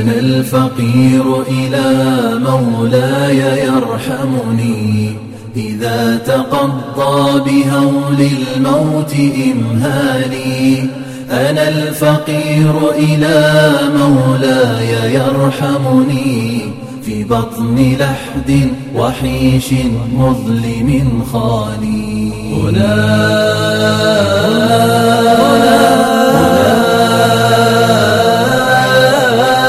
أنا الفقير إلى مولاي يرحمني. إذا تقضى بهول الموت إمهالي. أنا الفقير إلى مولاي يرحمني. في بطن لحد وحيش مظلم خالي. هنا